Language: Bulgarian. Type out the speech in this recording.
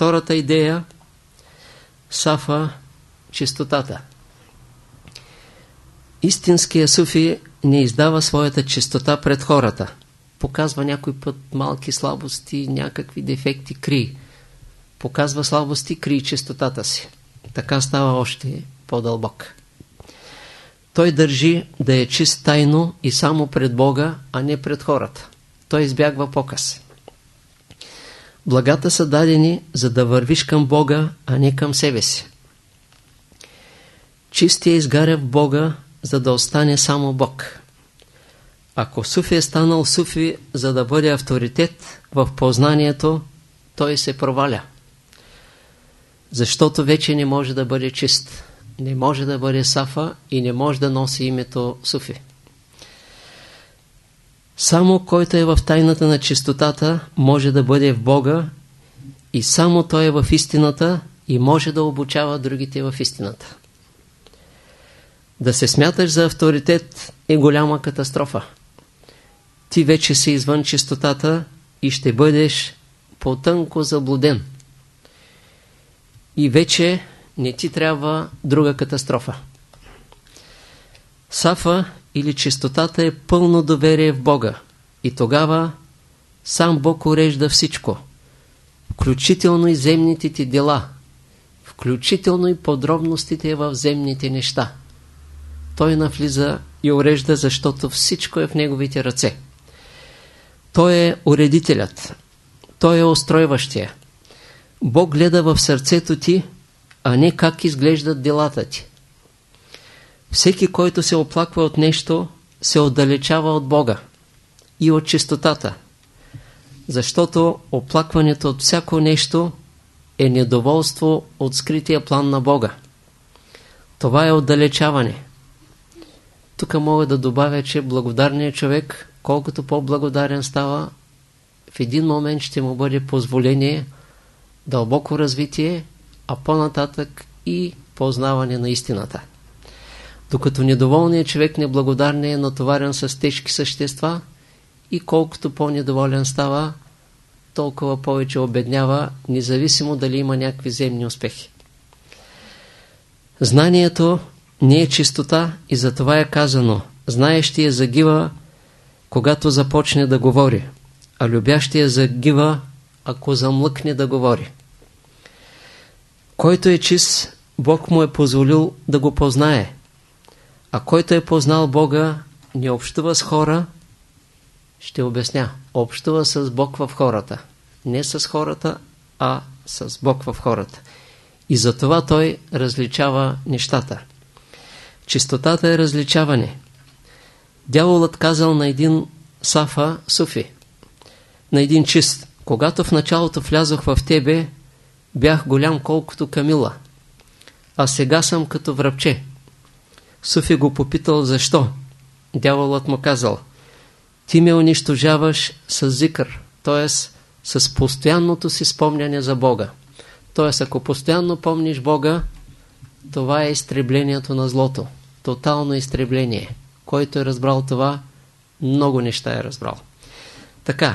Втората идея Сафа чистотата. Истинският суфи не издава своята чистота пред хората. Показва някой път малки слабости, някакви дефекти, кри. Показва слабости, кри чистотата си. Така става още по-дълбок. Той държи да е чист тайно и само пред Бога, а не пред хората. Той избягва показ. Благата са дадени, за да вървиш към Бога, а не към себе си. Чистия изгаря в Бога, за да остане само Бог. Ако Суфи е станал Суфи, за да бъде авторитет в познанието, той се проваля. Защото вече не може да бъде чист. Не може да бъде Сафа и не може да носи името Суфи. Само който е в тайната на чистотата, може да бъде в Бога и само той е в истината и може да обучава другите в истината. Да се смяташ за авторитет е голяма катастрофа. Ти вече си извън чистотата и ще бъдеш по-тънко заблуден. И вече не ти трябва друга катастрофа. Сафа или чистотата е пълно доверие в Бога. И тогава сам Бог урежда всичко, включително и земните ти дела, включително и подробностите в земните неща. Той навлиза и урежда, защото всичко е в неговите ръце. Той е уредителят. Той е устройващия. Бог гледа в сърцето ти, а не как изглеждат делата ти. Всеки, който се оплаква от нещо, се отдалечава от Бога и от чистотата. Защото оплакването от всяко нещо е недоволство от скрития план на Бога. Това е отдалечаване. Тук мога да добавя, че благодарният човек, колкото по-благодарен става, в един момент ще му бъде позволение дълбоко развитие, а по-нататък и познаване на истината. Докато недоволният човек неблагодарен е натоварен с тежки същества и колкото по-недоволен става, толкова повече обеднява, независимо дали има някакви земни успехи. Знанието не е чистота и затова е казано знаещия загива, когато започне да говори, а любящия загива, ако замлъкне да говори. Който е чист, Бог му е позволил да го познае – а който е познал Бога, не общува с хора, ще обясня. Общува с Бог в хората. Не с хората, а с Бог в хората. И затова той различава нещата. Чистотата е различаване. Дяволът казал на един Сафа Суфи, на един чист, когато в началото влязох в тебе, бях голям колкото Камила, а сега съм като връбче. Суфи го попитал защо. Дяволът му казал, ти ме унищожаваш с зикър, т.е. с постоянното си спомняне за Бога. Т.е. ако постоянно помниш Бога, това е изтреблението на злото. Тотално изтребление. Който е разбрал това, много неща е разбрал. Така.